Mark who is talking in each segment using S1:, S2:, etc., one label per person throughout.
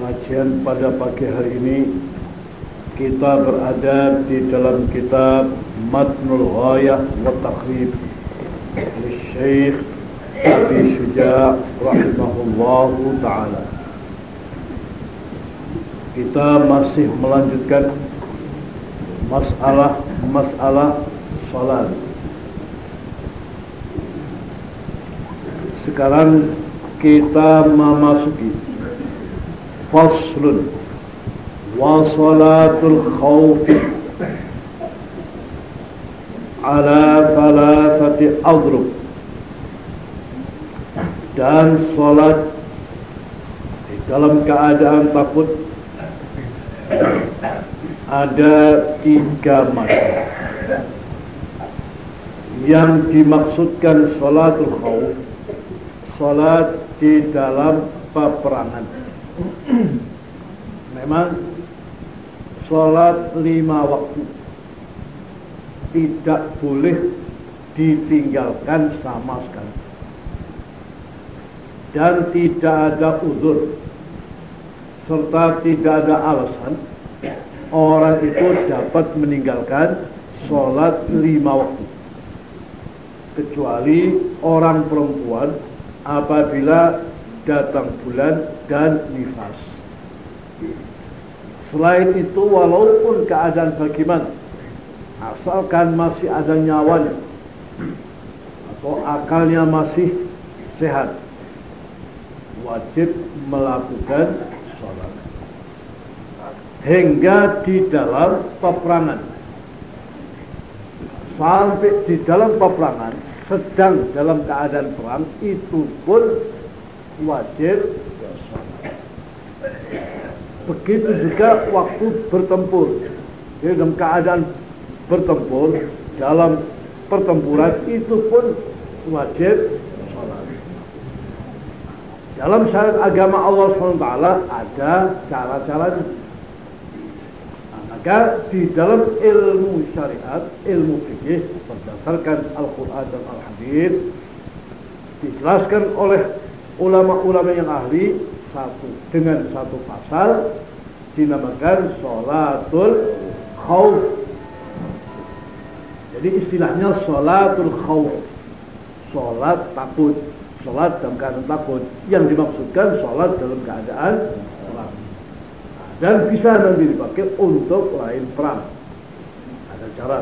S1: pengajian pada pagi hari ini kita berada di dalam kitab Matnul Ghayah wa Taqrib Syekh Abi Syuja' rahimahullahu taala. Kita masih melanjutkan masalah-masalah salat. Sekarang kita memasuki faslun wa salatul khawfi ala adrub dan salat di dalam keadaan takut ada tiga macam yang dimaksudkan salatul khawf salat di dalam peperangan. Memang sholat lima waktu tidak boleh ditinggalkan sama sekali. Dan tidak ada uzur serta tidak ada alasan orang itu dapat meninggalkan sholat lima waktu kecuali orang perempuan apabila datang bulan dan nifas. Selain itu walaupun keadaan bagaimana asalkan masih ada nyawanya atau akalnya masih sehat wajib melakukan sholat hingga di dalam peperangan sampai di dalam peperangan sedang dalam keadaan perang itu pun wajib begitu juga waktu bertempur. Jadi dalam keadaan bertempur dalam pertempuran itu pun wajib sholat. Dalam syariat agama Allah SWT ada cara-caranya. Nah, maka di dalam ilmu syariat ilmu fikih berdasarkan Al-Quran dan Al-Hadis dijelaskan oleh ulama-ulama yang ahli satu dengan satu pasal dinamakan sholatul khawf. Jadi istilahnya sholatul khawf. Sholat takut sholat dalam keadaan takut. Yang dimaksudkan sholat dalam keadaan perang dan bisa nanti dipakai untuk lain perang. Ada cara.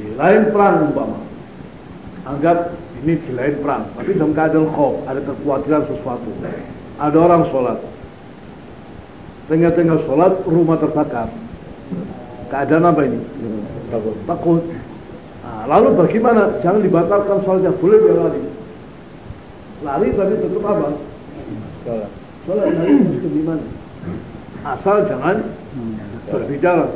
S1: Di lain perang umpama anggap ini di lain perang tapi dalam keadaan khauf ada kekhawatiran sesuatu. Ada orang sholat. Tengah-tengah sholat rumah terbakar. Keadaan apa ini? Takut. Takut. Nah, lalu bagaimana? Jangan dibatalkan sholatnya boleh dia lari. Lari tapi tetap apa? Sholat. Sholat lari mesti di mana asal jangan berbicara.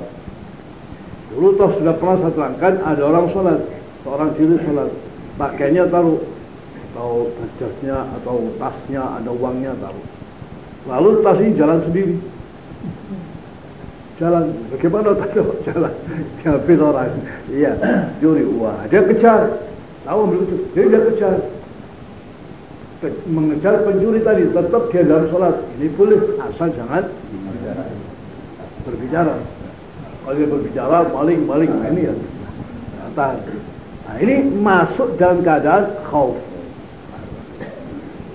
S1: Dulu toh sudah pernah saya terangkan ada orang sholat, seorang diri sholat, pakainya taruh, atau jasnya atau tasnya ada uangnya taruh. Lalu tas ini jalan sendiri, jalan. Bagaimana tahu jalan. Diambil orang. Iya. Curi uang. Dia kejar. Tahu begitu dia dia kejar. Mengejar pencuri tadi. Tetap dia dalam sholat. Ini boleh. Asal jangan berbicara. Kalau dia berbicara maling-maling. Nah ini ya. Tahan. Nah ini masuk dalam keadaan khauf.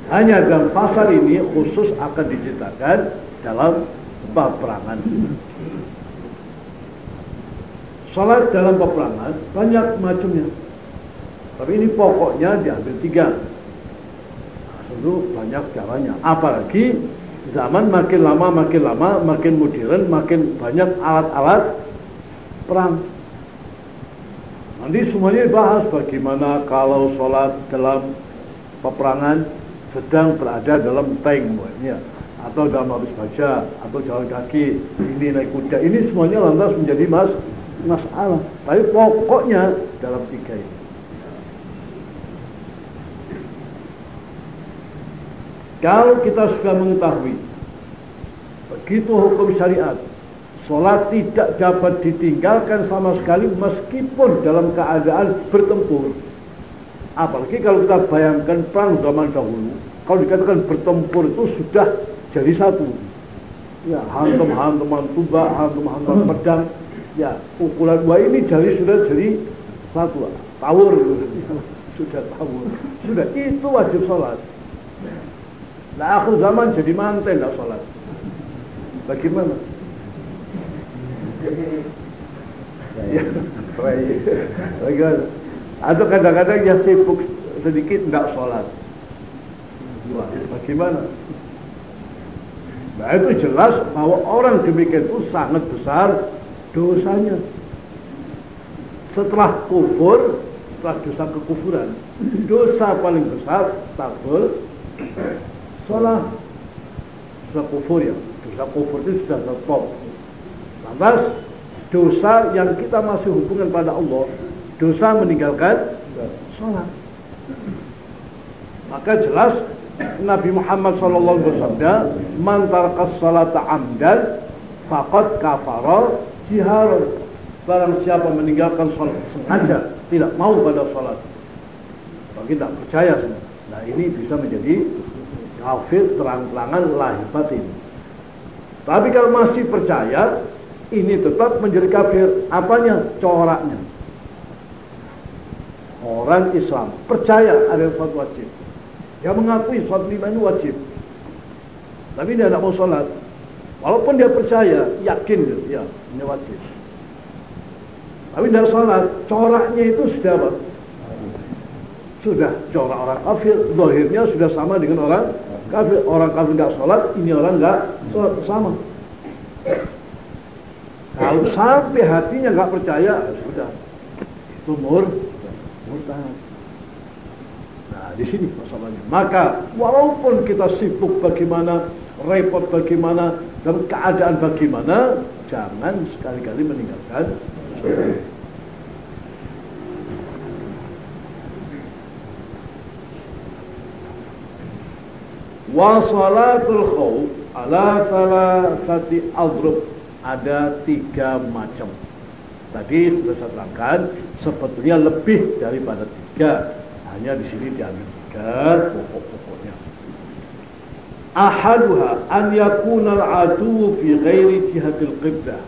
S1: Hanya dalam pasal ini khusus akan diceritakan dalam peperangan. Salat dalam peperangan banyak macamnya. Tapi ini pokoknya diambil tiga. Nah, tentu banyak caranya. Apalagi zaman makin lama makin lama makin modern makin banyak alat-alat perang nanti semuanya dibahas bagaimana kalau sholat dalam peperangan sedang berada dalam tank ya, atau dalam habis baca atau jalan kaki ini naik kuda. Ini semuanya lantas menjadi mas masalah. Tapi pokoknya dalam tiga ini. Kalau kita sudah mengetahui begitu hukum syariat, sholat tidak dapat ditinggalkan sama sekali meskipun dalam keadaan bertempur Apalagi kalau kita bayangkan perang zaman dahulu, kalau dikatakan bertempur itu sudah jadi satu. Ya, tumbak, hantam hantaman pedang. Ya, pukulan dua ini dari sudah jadi satu. Tawur sudah tawur. Sudah itu wajib sholat. Nah akhir zaman jadi manten tidak sholat. Bagaimana? Ya, bagaimana? Atau kadang-kadang yang sibuk sedikit tidak sholat. Bagaimana? Nah itu jelas bahwa orang demikian itu sangat besar dosanya. Setelah kufur, setelah dosa kekufuran, dosa paling besar takbir sholat dosa kufur ya dosa kufur itu sudah stop lantas dosa yang kita masih hubungan pada Allah dosa meninggalkan sholat. Maka jelas Nabi Muhammad SAW bersabda man tarkas salata amdan faqad kafara jihar barang siapa meninggalkan sholat sengaja tidak mau pada sholat bagi tidak percaya nah ini bisa menjadi kafir terang-terangan lahir batin. Tapi kalau masih percaya, ini tetap menjadi kafir. Apanya? Coraknya. Orang Islam percaya ada sholat wajib. Dia mengakui sholat lima ini wajib. Tapi dia tidak mau sholat. Walaupun dia percaya, yakin dia, ya ini wajib. Tapi tidak sholat, coraknya itu sudah apa? Sudah corak orang kafir, dohirnya sudah sama dengan orang kafir orang kafir nggak sholat ini orang nggak sholat sama kalau sampai hatinya nggak percaya sudah. Itu mur murtad nah di sini masalahnya. Maka walaupun kita sibuk bagaimana repot bagaimana dan keadaan bagaimana jangan sekali-kali meninggalkan Wa salatul khawf ala salasati adrub ada tiga macam. Tadi sudah saya terangkan sebetulnya lebih daripada tiga. Hanya di sini diambil tiga pokok-pokoknya. Ahaduha an yakuna al-adu fi ghairi jihatil qiblah.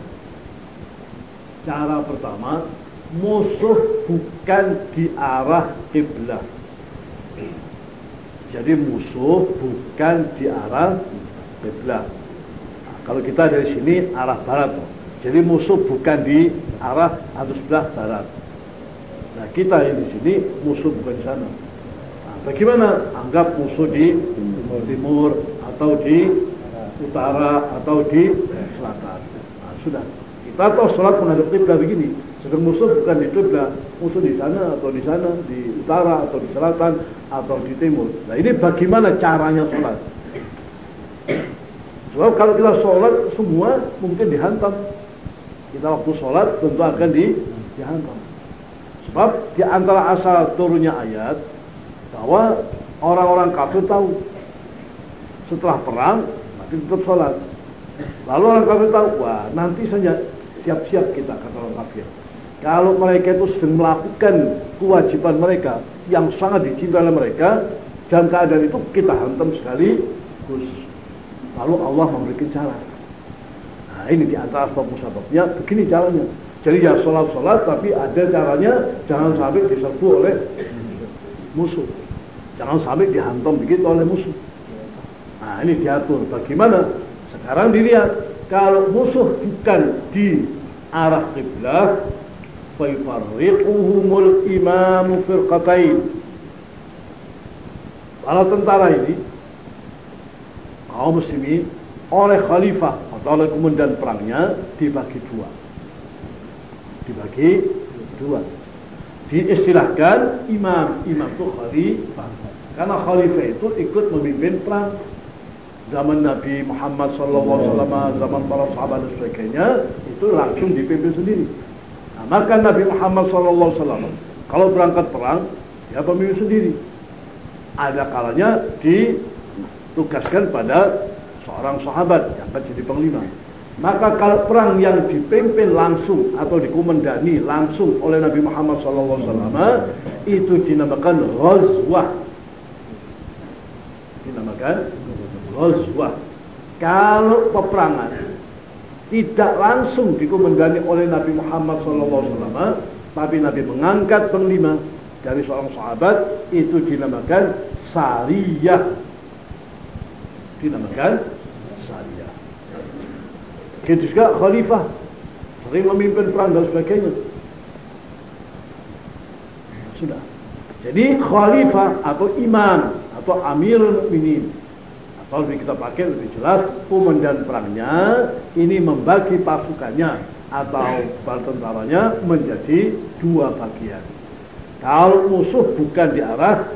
S1: Cara pertama, musuh bukan di arah kiblat jadi musuh bukan di arah kiblat. Kalau kita dari sini arah barat, jadi musuh bukan di arah atau sebelah barat. Nah kita yang di sini musuh bukan di sana. Nah, bagaimana? Anggap musuh di timur, timur atau di utara atau di selatan. Nah, sudah. Kita tahu sholat menghadap kiblat begini. Sedang musuh bukan di kiblat, musuh di sana atau di sana, di utara atau di selatan atau di timur. Nah ini bagaimana caranya sholat? Sebab kalau kita sholat semua mungkin dihantam. Kita waktu sholat tentu akan di, dihantam. Sebab di antara asal turunnya ayat bahwa orang-orang kafir tahu setelah perang mati tetap sholat. Lalu orang kafir tahu, wah nanti saja siap-siap kita kata orang kafir. Kalau mereka itu sedang melakukan kewajiban mereka yang sangat dicintai oleh mereka, dan keadaan itu kita hantam sekali, terus lalu Allah memberikan cara. Nah ini di antara sebab musababnya, begini caranya. Jadi ya sholat-sholat, tapi ada caranya, jangan sampai diserbu oleh musuh. Jangan sampai dihantam begitu oleh musuh. Nah ini diatur. Bagaimana? Sekarang dilihat, kalau musuh bukan di arah kiblat, fayfarriquhumul imamu firqatain para tentara ini kaum muslimin oleh khalifah atau oleh komandan perangnya dibagi dua. Dibagi dua. Diistilahkan imam imam itu khalifah karena khalifah itu ikut memimpin perang. Zaman Nabi Muhammad SAW, zaman para sahabat dan sebagainya itu langsung dipimpin sendiri. Nah, maka Nabi Muhammad SAW kalau berangkat perang, ya pemimpin sendiri. Ada kalanya ditugaskan pada seorang sahabat yang akan jadi panglima. Maka kalau perang yang dipimpin langsung atau dikomandani langsung oleh Nabi Muhammad SAW itu dinamakan ghazwah. Dinamakan ghazwah. Kalau peperangan tidak langsung dikomandani oleh Nabi Muhammad SAW, tapi Nabi mengangkat panglima dari seorang sahabat itu dinamakan sariyah. Dinamakan Begitu juga khalifah sering memimpin perang dan sebagainya. Sudah. Jadi khalifah atau imam atau amirul mukminin atau lebih kita pakai lebih jelas komandan perangnya ini membagi pasukannya atau bal tentaranya menjadi dua bagian. Kalau musuh bukan di arah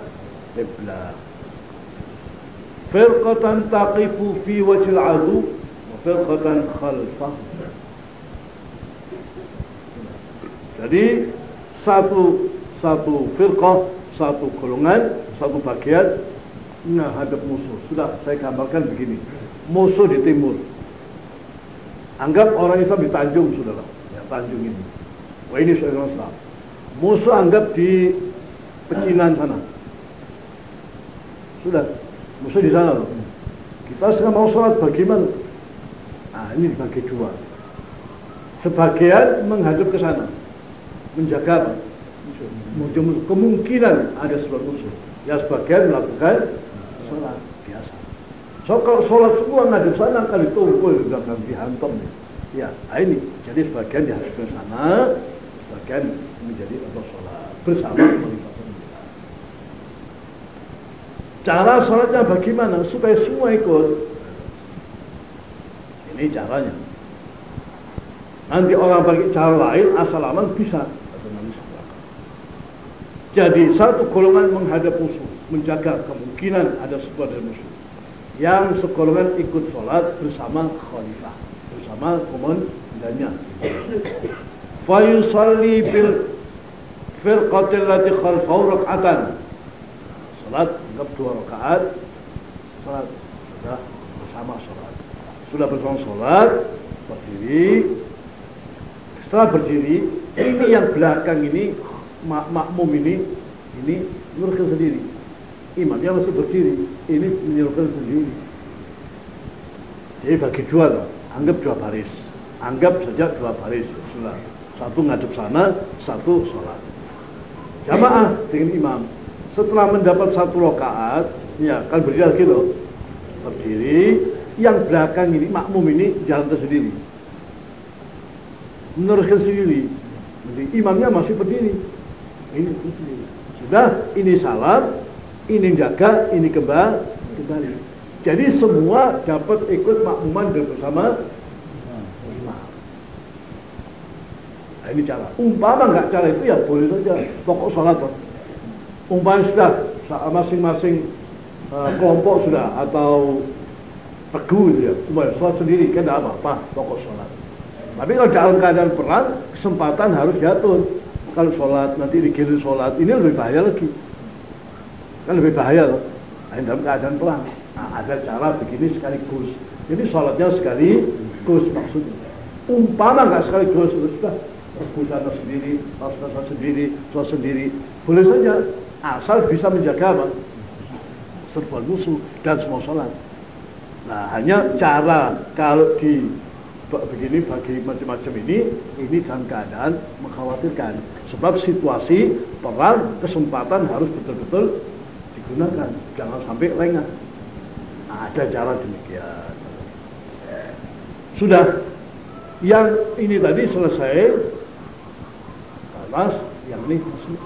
S1: kiblat. Firqatan taqifu fi wajhil adu firqatan khalfah jadi satu satu firqah satu golongan satu bagian menghadap musuh. Sudah saya gambarkan begini. Musuh di timur. Anggap orang Islam di Tanjung saudara. Ya Tanjung ini. Wah ini saya Islam musuh anggap di pecinan sana. Sudah musuh di sana loh kita sekarang mau sholat bagaimana Nah, ini dibagi dua. Sebagian menghadap ke sana, menjaga apa? Musuh. Kemungkinan ada sebab musuh. Ya sebagian melakukan sholat biasa. So kalau sholat semua ngadep sana kali tumpul juga akan dihantam. Ya, nah ini. Jadi sebagian dihadap ke sana, sebagian menjadi untuk sholat bersama Cara sholatnya bagaimana supaya semua ikut ini caranya. Nanti orang pakai cara lain asal aman bisa. Jadi satu golongan menghadap musuh, menjaga kemungkinan ada sebuah dari musuh. Yang segolongan ikut sholat bersama khalifah, bersama komandannya. Fayusalli bil firqatil lati khalfahu rak'atan. Salat anggap dua rakaat. Salat sudah bersama sholat sudah bersama sholat berdiri. Setelah berdiri ini yang belakang ini mak makmum ini ini menurutkan sendiri. Imamnya masih berdiri ini menurutkan sendiri. Jadi bagi dua loh anggap dua baris. Anggap saja dua baris sudah satu ngadep sana satu sholat. Jamaah dengan imam setelah mendapat satu rakaat ya kan berdiri lagi loh. Berdiri yang belakang ini makmum ini jalan tersendiri. Meneruskan sendiri. Jadi, imamnya masih berdiri. Ini sudah ini salam ini jaga ini kembali. Kembali. Jadi semua dapat ikut makmuman dan bersama imam. Nah, ini cara. Umpama nggak cara itu ya boleh saja. Pokok sholat umpama sudah masing-masing uh, kelompok sudah atau teguh gitu ya. Cuma sholat sendiri kan tidak apa-apa pokok sholat. Tapi kalau dalam keadaan perang kesempatan harus jatuh kalau sholat nanti dikirim sholat ini lebih bahaya lagi. Kan lebih bahaya loh. Nah, dalam keadaan perang. Nah, ada cara begini sekaligus. Jadi sholatnya sekaligus maksudnya. Umpama nggak sekaligus sudah. Busana sendiri, sholat sendiri, sholat sendiri. Boleh saja asal bisa menjaga apa? serbuan musuh dan semua sholat Nah, hanya cara kalau di begini bagi macam-macam ini, ini dalam keadaan mengkhawatirkan. Sebab situasi perang kesempatan harus betul-betul digunakan, jangan sampai lengah. Nah, ada cara demikian. Sudah, yang ini tadi selesai, Mas, yang ini masih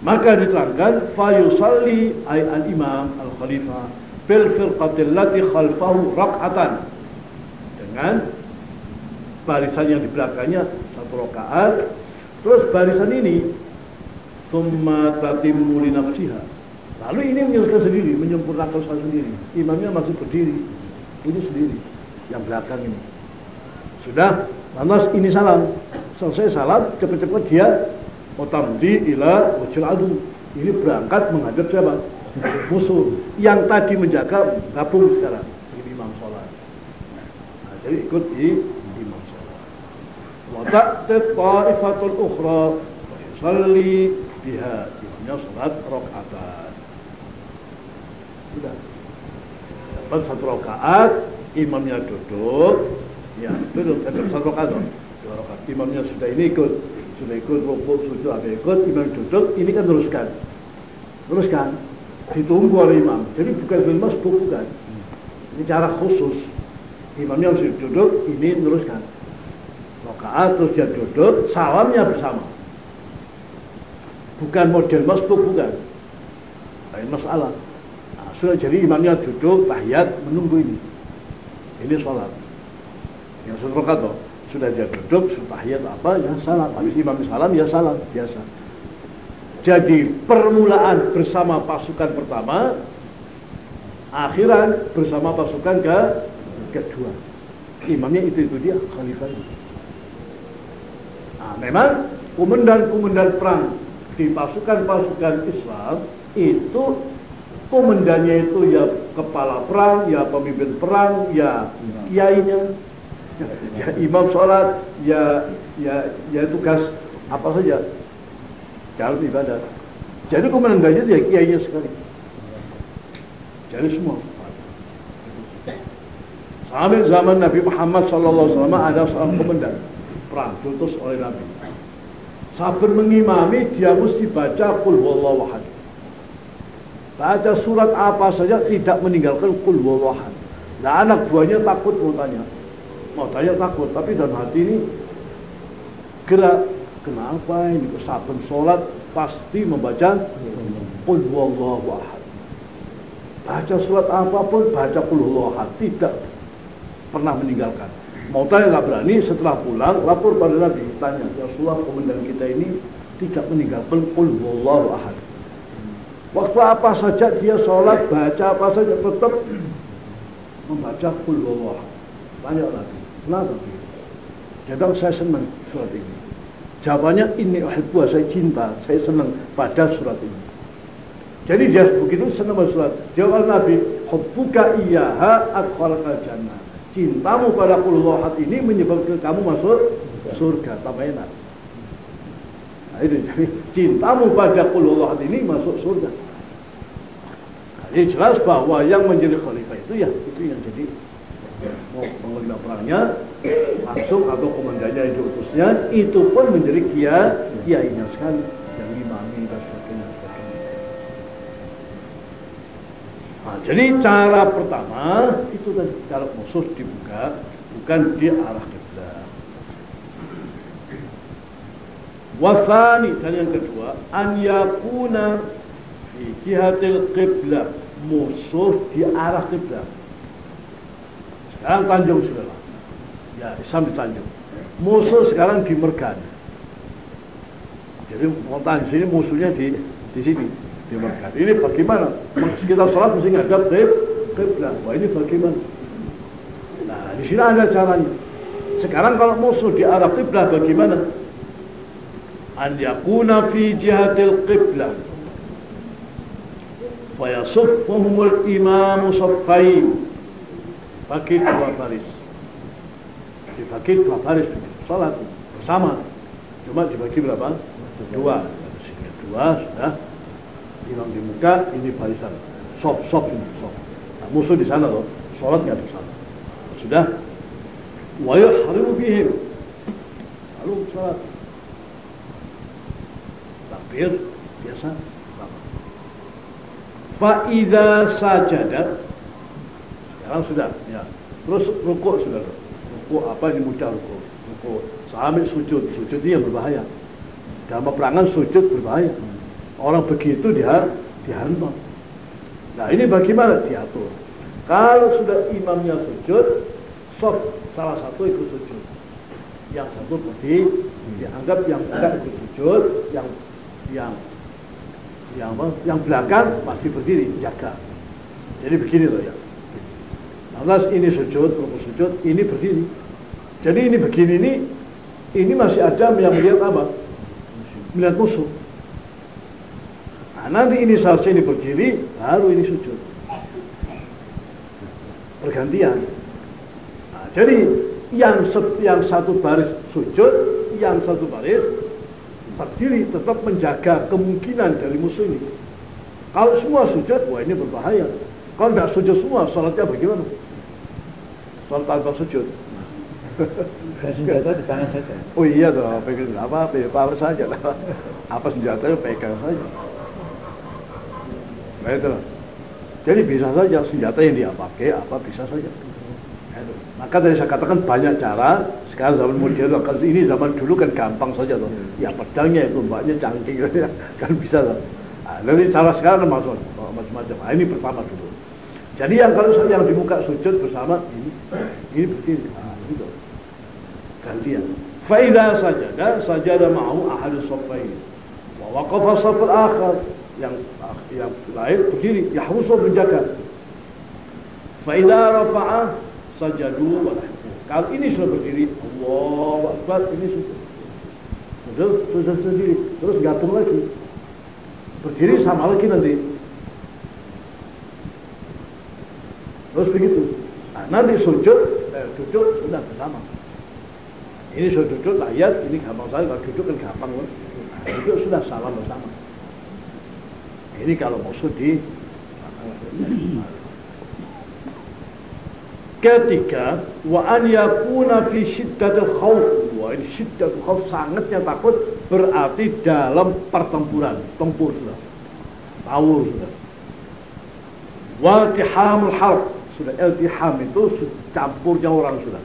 S1: maka diterangkan fayusalli ay al-imam al-khalifah bil firqatil lati khalfahu rak'atan. Dengan barisan yang di belakangnya satu rakaat. Terus barisan ini summa tatimmu li nafsiha. Lalu ini menyelesaikan sendiri menyempurnakan sholat sendiri. Imamnya masih berdiri ini sendiri yang belakang ini. Sudah lantas ini salam. Selesai salam cepat-cepat dia Otamdi ila wajil adu. Ini berangkat menghadap siapa? Musuh. Yang tadi menjaga gabung sekarang. Ini imam sholat. jadi ikut di imam sholat wa ta'tit ta'ifatul ukhra wa yusalli biha imamnya sholat rokatan sudah dapat satu rakaat imamnya duduk ya duduk ada satu rakaat dua rakaat imamnya sudah ini ikut sudah ikut rukuk sujud ada ikut imam duduk? Ini kan teruskan. Teruskan. Ditunggu oleh imam. Jadi bukan film masbuk bukan. Ini cara khusus. Imamnya harus duduk ini teruskan. Rakaat terus dia duduk salamnya bersama. Bukan model masbuk bukan. Lain masalah. Nah, sudah jadi imamnya duduk tahiyat menunggu ini. Ini sholat. Yang satu rakaat sudah dia duduk sudah tahiyat apa ya salam habis imam salam ya salam biasa jadi permulaan bersama pasukan pertama, akhiran bersama pasukan ke kedua. Imamnya itu itu dia khalifah. Nah, memang komandan-komandan perang di pasukan-pasukan Islam itu komandannya itu ya kepala perang, ya pemimpin perang, ya kiainya, ya imam sholat, ya ya ya tugas apa saja dalam ibadah. Jadi komandannya dia kiainya sekali. Jadi semua. Sampai zaman Nabi Muhammad SAW ada seorang komandan perang diutus oleh Nabi. Sabar mengimami dia mesti baca kul wallahu. Baca surat apa saja tidak meninggalkan kul wallahu ahad. Nah anak buahnya takut mau tanya. Mau tanya takut, tapi dalam hati ini gerak Kenapa ini saben sholat pasti membaca Qul huwallahu ahad. Baca surat apa pun baca Qul huwallahu tidak pernah meninggalkan. Mau tanya nggak berani, setelah pulang lapor pada Nabi, tanya, ya Rasulullah komandan kita ini tidak meninggalkan Qul huwallahu ahad. Waktu apa saja dia sholat, baca apa saja tetap membaca Qul huwallahu ahad. Tanya Nabi, kenapa? Jadi saya senang surat ini. Jawabannya ini uhibbu saya cinta, saya senang pada surat ini. Jadi dia begitu senang pada surat. Jawab Nabi, hubbuka iyaha adkhalaka jannah. Cintamu pada kulullah ini menyebabkan kamu masuk surga. Tambah enak. Nah itu jadi cintamu pada kulullah ini masuk surga. Nah, ini jelas bahwa yang menjadi khalifah itu ya itu yang jadi perangnya langsung atau komandannya yang diutusnya itu pun menjadi kia kiainya sekali yang imami dan sebagainya, Nah, jadi cara pertama itu tadi kalau musuh dibuka bukan di arah kiblat. Wasani dan yang kedua an yakuna fi jihatil qiblah musuh di arah kiblat sekarang Tanjung sudah. Ya, Islam di Tanjung. Musuh sekarang di Mergan. Jadi mau tanya sini musuhnya di di sini di Mergan. Ini bagaimana? Kita sholat mesti ngadap ke kiblat. Wah ini bagaimana? Nah di sini ada caranya. Sekarang kalau musuh di arah kiblat bagaimana? An yakuna fi jihatil qiblah fayasuffuhumul imamu saffain bagi dua baris dibagi dua baris sholat bersama. Cuma dibagi berapa? Dua. Dua sudah. Imam di muka ini barisan. Sop sop ini sop nah, musuh di sana loh. Sholat nggak di sana. Sudah. Wa yuhrimu bihim. Lalu sholat. Takbir biasa. Fa idza sajada sekarang sudah ya. Terus rukuk sudah. Rukuk apa ini mudah rukuk? Rukuk. Sampai sujud. Sujud yang berbahaya. Dalam peperangan sujud berbahaya. Orang begitu dia dihantam nah ini bagaimana diatur? Kalau sudah imamnya sujud soft salah satu ikut sujud. Yang satu berdiri dianggap yang tidak ikut sujud yang yang yang yang belakang masih berdiri jaga. Jadi begini loh ya Lantas ini sujud, rukuk sujud, ini berdiri. Jadi ini begini ini, ini masih ada yang melihat apa? Melihat musuh. Nah, nanti ini selesai ini berdiri, baru ini sujud. Pergantian. Nah, jadi yang yang satu baris sujud, yang satu baris berdiri tetap menjaga kemungkinan dari musuh ini. Kalau semua sujud, wah ini berbahaya. Kalau tidak sujud semua, sholatnya bagaimana? Sholat tanpa sujud.
S2: senjata di tangan saja.
S1: Oh iya tuh, pegang apa, pegang saja lah. Apa senjatanya pegang saja. Nah itu Jadi bisa saja senjata yang dia pakai apa bisa saja. Maka tadi saya katakan banyak cara. Sekarang zaman modern, kalau ini zaman dulu kan gampang saja tuh. Ya pedangnya itu mbaknya canggih ya, kan bisa tuh. Nah, nanti cara sekarang masuk macam-macam. Nah, ini pertama dulu. Jadi yang kalau yang di muka sujud bersama ini, ini begini. Nah, itu gantian. Faidah saja, saja mau ahad sofain. Wa waqafa saf akhar yang yang lain berdiri, yahrusu menjaga. Faidah rafa'ah sajadu wa Kalau ini sudah berdiri, Allah Akbar, ini sudah. Sudah, sudah sendiri. Terus gabung lagi. Berdiri sama lagi nanti. Terus begitu. Nah, nanti sujud, eh, duduk sudah bersama. Ini sudah duduk layat, ini gampang sekali. Kalau duduk kan gampang. Nah, duduk sudah salam bersama. Ini kalau maksud di Ketiga, wa an yakuna fi syiddatil khauf. Wah, ini syiddatul khauf sangatnya takut berarti dalam pertempuran, tempur sudah. Tahu sudah. Wa tihamul harb. Sudah iltiham itu campurnya orang sudah.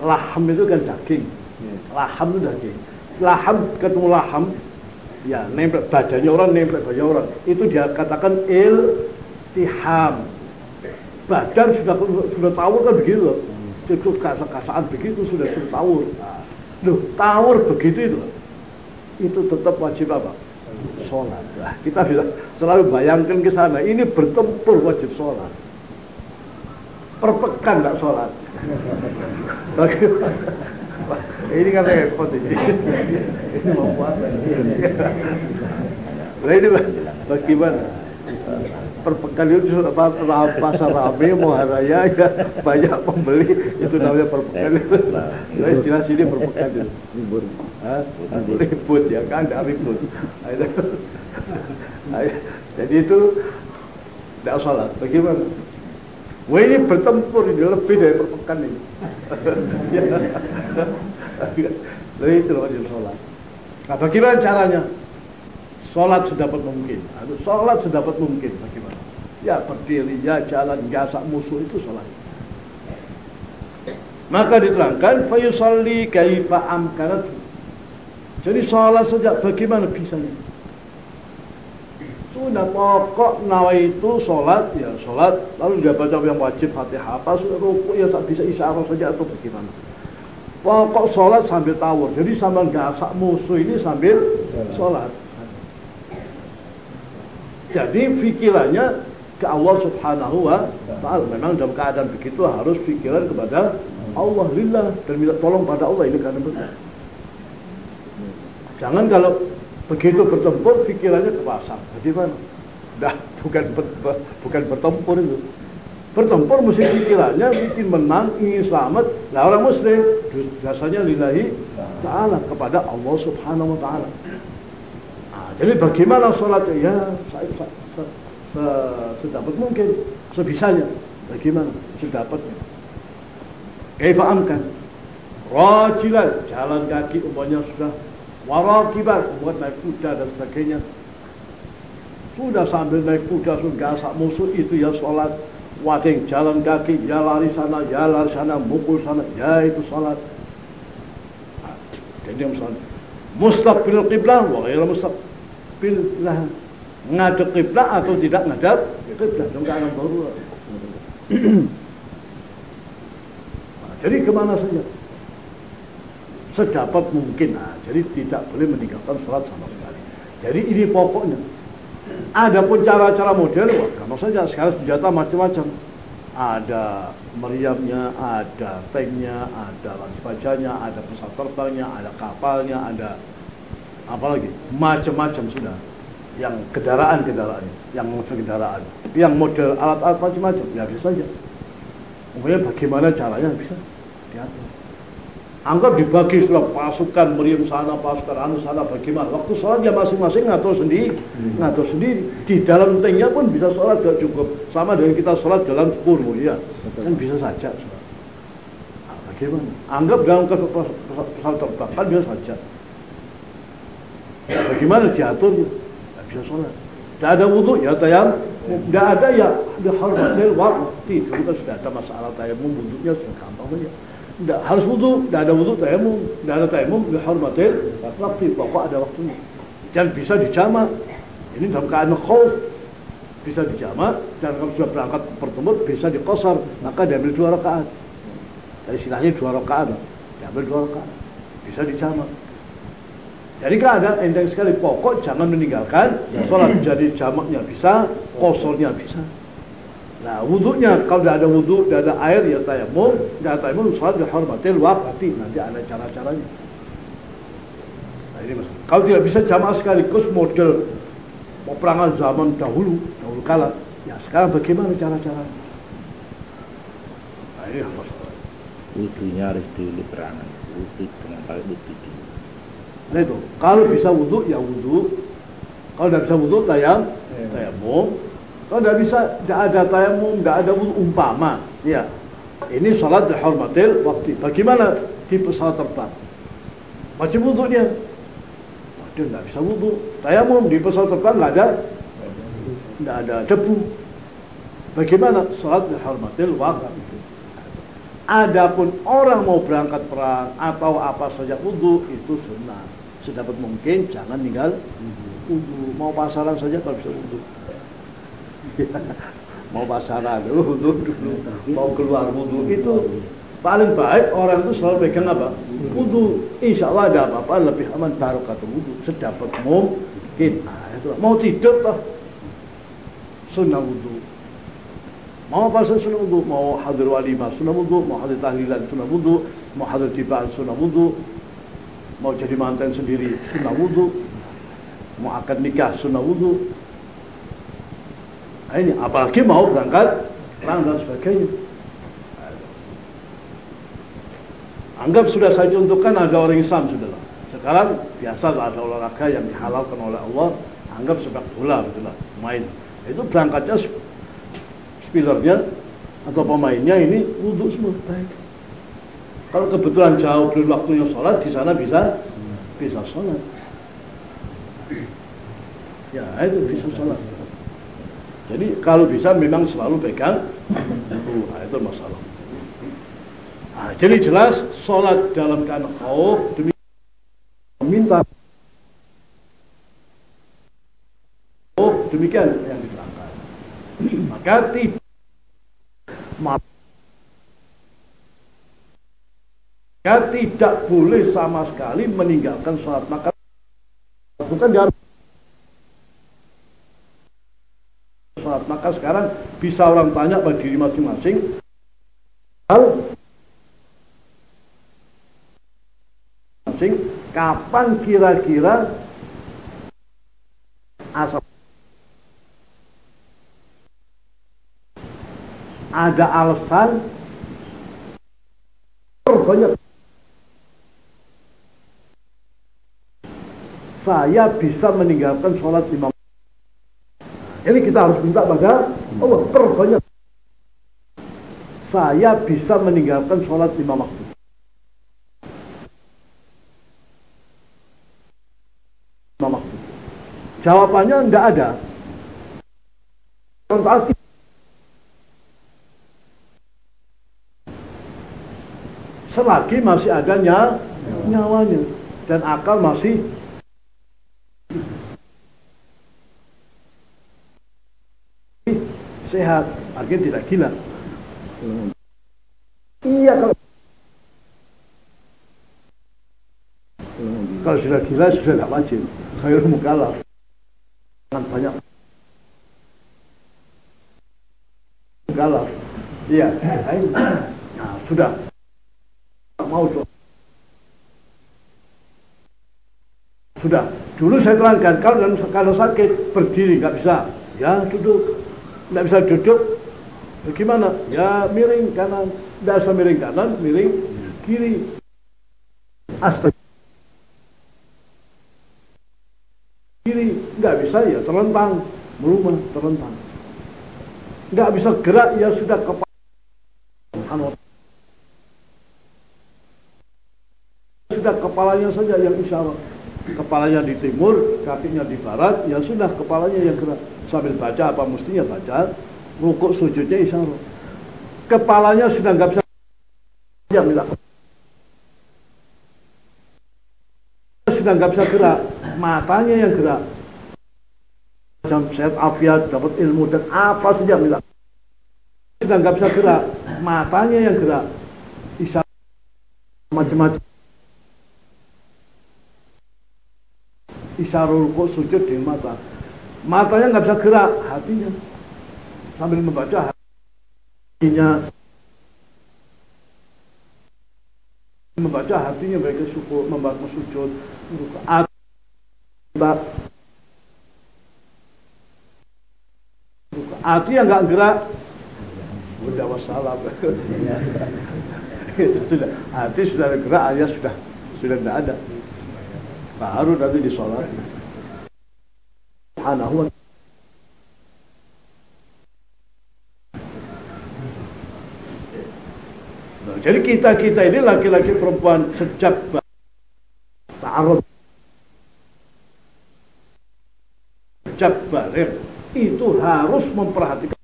S1: Laham itu kan daging. Laham itu daging. Laham ketemu laham, ya nempel badannya orang nempel badannya orang. Itu dia katakan iltiham badan sudah sudah tawur kan begitu loh. Cukup kasar-kasaan begitu sudah sudah tawur. Loh, tawur begitu itu. Itu tetap wajib apa? Sholat. Nah, kita bisa selalu bayangkan ke sana. Ini bertempur wajib sholat. Perpekan tidak sholat. ini kan repot ini. ini mau puasa. Nah ini bagaimana? perpekan itu pasar rame mau raya ya. Banyak pembeli. Itu namanya perpekan. Itu nah, istilah sini perpekan itu. Libur ribut. Ya kan? Tidak ribut. Jadi itu tidak sholat bagaimana Wah ini bertempur ini lebih dari perpekan ini jadi itu loh sholat nah bagaimana caranya Sholat sedapat mungkin. Aduh, sholat sedapat mungkin. Bagaimana? Ya berdiri, ya jalan, gasak musuh itu sholat. Maka diterangkan, fayusalli kaifa amkanat. Jadi sholat sejak bagaimana bisanya? Sudah pokok nawa itu sholat, ya sholat. Lalu dia baca yang wajib fatihah apa, sudah rukuk ya bisa isyarat saja atau bagaimana. Pokok sholat sambil tawur. Jadi sambil gasak musuh ini sambil sholat. Jadi pikirannya ke Allah Subhanahu wa taala. Memang dalam keadaan begitu harus pikiran kepada Allah lillah dan minta tolong pada Allah ini karena betul. Jangan kalau begitu bertempur pikirannya ke pasar. Bagaimana? Dah bukan ber, bukan bertempur itu. Bertempur mesti pikirannya bikin menang, ingin selamat. Nah orang muslim biasanya lillahi ta'ala kepada Allah subhanahu wa ta'ala. Jadi bagaimana sholatnya? Ya, saya, saya, saya, sedapat mungkin, sebisanya. Bagaimana? Sedapatnya. Kaifa amkan? Rajilan, jalan kaki umpamanya sudah warakiban, buat naik kuda dan sebagainya. Sudah sambil naik kuda, sudah gasak musuh itu ya sholat. Wading jalan kaki, ya lari sana, ya lari sana, mukul sana, ya itu sholat. Jadi misalnya, mustaqbil qiblah wa ghairu mustaqbil pilih ngadep kiblat atau tidak ngadep kiblat dong jangan baru jadi ke mana saja sedapat mungkin. Nah, jadi tidak boleh meninggalkan sholat sama sekali. Jadi ini pokoknya. Adapun cara-cara model wah gampang saja. Sekarang senjata macam-macam. Ada meriamnya, ada tanknya, ada lain sebagainya, ada pesawat terbangnya, ada kapalnya, ada apalagi macam-macam sudah. Yang kendaraan-kendaraan yang model kendaraan. Yang model alat-alat macam-macam ya bisa saja. Kemudian bagaimana caranya bisa? Diatur. Anggap dibagi setelah pasukan meriam sana, pasukan anu sana, bagaimana? Waktu sholat ya masing-masing ngatur sendiri, hmm. ngatur sendiri. Di dalam tanknya pun bisa sholat gak cukup. Sama dengan kita sholat dalam sepuluh, ya. Kan bisa saja. Nah, bagaimana? Anggap dalam pesawat terbang kan bisa saja. Nah, bagaimana diatur? Tidak bisa sholat. Tidak ada wudhu ya tayam. Tidak ada ya dihormatil waktu. Dulu kan sudah ada masalah tayamum, wudhunya sudah gampang saja. Tidak harus wudhu, tidak ada wudhu tayamum, tidak ada tayamum dihormatil waktu. Pokok ada waktunya. Dan bisa dijamak. Ini dalam keadaan khauf. Bisa dijamak. Dan kalau sudah berangkat pertemuan bisa dikosor. Maka diambil dua rakaat. Dari istilahnya dua rakaat. Diambil dua rakaat. Bisa dijamak. Jadi keadaan enteng sekali. Pokok jangan meninggalkan. Sholat jadi jamaknya bisa, kosornya bisa. Nah wudhunya kalau tidak ada wudhu, tidak ada air ya tayamum, tidak ada tayamum sholat dihormatil waktu nanti ada cara-caranya. Nah ini mas. Kalau tidak bisa jamak sekaligus model peperangan zaman dahulu, dahulu kala, ya sekarang bagaimana cara-caranya?
S2: Nah ini masalah. Wudhunya harus dulu perangan, wudhu dengan pakai wudhu
S1: Nah itu, kalau bisa wudhu ya wudhu. Kalau tidak bisa wudhu tayam, ya. tayamum. Kalau tidak bisa, tidak ada tayamum, tidak ada wudhu umpama. Ya, ini salat dihormatil waktu. Bagaimana di pesawat terbang? Wajib wudhu dia. Waduh, tidak bisa wudhu. Tayamum di pesawat terbang nggak ada, tidak ada debu. Bagaimana salat dihormatil waktu? Adapun orang mau berangkat perang atau apa saja wudhu itu sunnah sedapat mungkin jangan tinggal wudhu mau pasaran saja kalau bisa wudhu mau pasaran dulu wudhu dulu mau keluar wudhu. Itu paling baik orang itu selalu pegang apa? Wudhu. Insya Allah ada apa-apa lebih aman taruh kata wudhu. Sedapat mungkin nah, itu. mau tidur toh. Sunnah wudhu. Mau apa sunnah wudhu? Mau hadir walimah sunnah wudhu mau hadir tahlilan sunnah wudhu mau hadir tibaan sunnah wudhu mau jadi mantan sendiri sunnah wudhu mau akan nikah sunnah wudhu ini apalagi mau berangkat perang dan sebagainya anggap sudah saya contohkan ada orang Islam sudah sekarang biasa ada olahraga yang dihalalkan oleh Allah anggap sepak bola betul lah main itu berangkatnya spillernya atau pemainnya ini wudhu semua baik kalau kebetulan jauh dari waktunya sholat, di sana bisa bisa sholat. Ya itu bisa sholat. Jadi kalau bisa memang selalu pegang itu, nah, itu masalah. Nah, jadi jelas sholat dalam keadaan khauf demi meminta demikian yang diterangkan. Maka tidak Ya tidak boleh sama sekali meninggalkan sholat maka bukan dia sholat. Maka sekarang bisa orang tanya pada diri masing-masing. Masing kapan kira-kira asal ada alasan? Banyak. Saya bisa meninggalkan sholat lima ini kita harus minta pada Allah terbanyak saya bisa meninggalkan sholat lima waktu lima waktu jawabannya tidak ada. Selagi masih adanya nyawanya dan akal masih sehat, akhirnya tidak gila. Iya kalau kalau sudah gila sudah tidak wajib. Khairul mukallaf. Jangan banyak mukallaf. Iya, nah, sudah mau tuh. Sudah. Dulu saya terangkan kalau kalau sakit berdiri nggak bisa, ya duduk tidak bisa duduk. Bagaimana? Ya miring kanan. Tidak bisa miring kanan miring kiri. Astaga. Kiri. Nggak bisa ya terlentang. Melumah terlentang. Nggak bisa gerak ya sudah kepala sudah kepalanya saja yang isyarat. Kepalanya di timur kakinya di barat ya sudah kepalanya yang gerak sambil baca apa mestinya baca rukuk sujudnya isyarat kepalanya sudah nggak bisa ya minta sudah nggak bisa gerak. Matanya yang gerak. Macam sehat afiat dapat ilmu dan apa saja minta sudah nggak bisa gerak. Matanya yang gerak. Isyarat macam-macam. Isyarul kok sujud di mata matanya nggak bisa gerak. Hatinya. Sambil membaca hatinya. Membaca hatinya mereka syukur membaca sujud. Hati yang nggak gerak. Udah wassalam sudah. Hati sudah gerak ayah sudah sudah tidak ada. Baru nanti disolat wa Nah, jadi kita-kita ini laki-laki perempuan sejak ta'arud. Sejak barir itu harus memperhatikan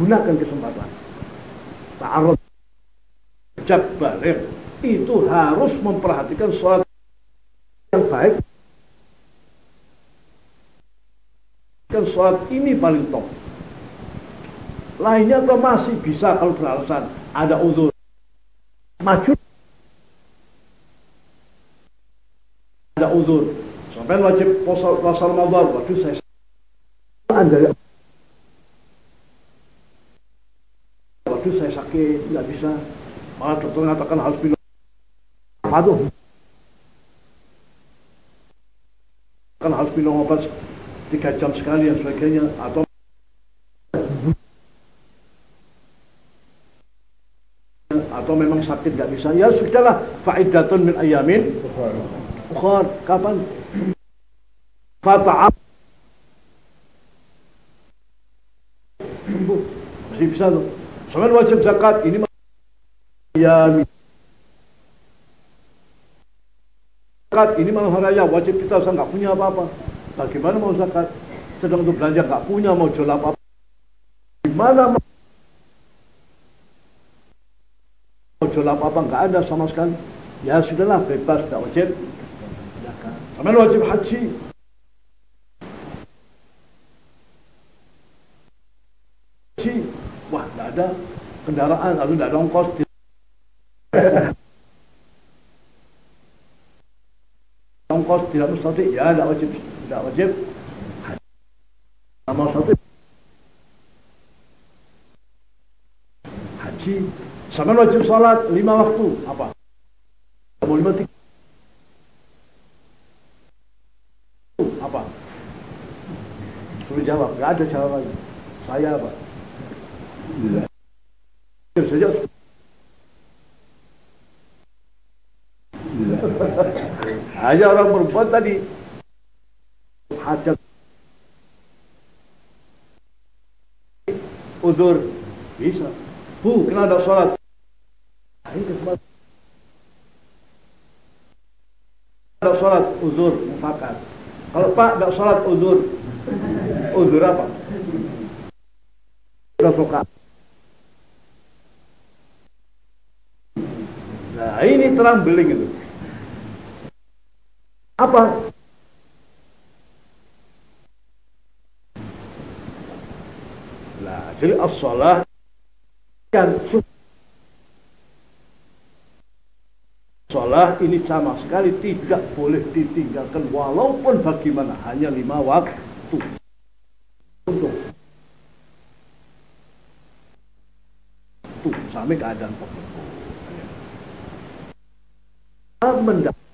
S1: gunakan kesempatan. Ta'arud. Sejak barir itu harus memperhatikan sholat yang baik kan sholat ini paling top. Lainnya atau masih bisa kalau beralasan. Ada uzur. Maju. Ada uzur. Sampai wajib puasa puasa Ramadan. Waduh saya anda waduh saya sakit. Nggak bisa. Malah dokter mengatakan harus minum aduh kan harus minum obat tiga jam sekali dan sebagainya atau atau memang sakit nggak bisa. Ya sudahlah faidatun min ayamin ukhar kapan? Fata'am sembuh masih bisa tuh. Soalnya wajib zakat ini ya zakat ini malam raya wajib kita saya nggak punya apa-apa bagaimana mau zakat? Sedang untuk belanja nggak punya mau jual apa-apa. Gimana mau jual apa-apa nggak ada sama sekali. Ya sudahlah bebas tidak wajib. Sama wajib haji. Haji. Wah nggak ada. Kendaraan lalu nggak ada ongkos. Ongkos tidak mustahil. Ya tidak wajib tidak wajib sama satu haji sama wajib salat lima waktu apa lima tiga apa suruh jawab nggak ada jawaban saya apa saja hanya orang perempuan tadi hajat uzur. Bisa. Bu kenapa tidak sholat. Tidak sholat uzur mufakat. Kalau pak tidak sholat uzur. Uzur apa? Suka nah ini terang beling itu. Apa nah jadi as-salah kan Sholat ini sama sekali tidak boleh ditinggalkan walaupun bagaimana hanya lima waktu. Untuk tuh sampai keadaan tertentu. Mendapat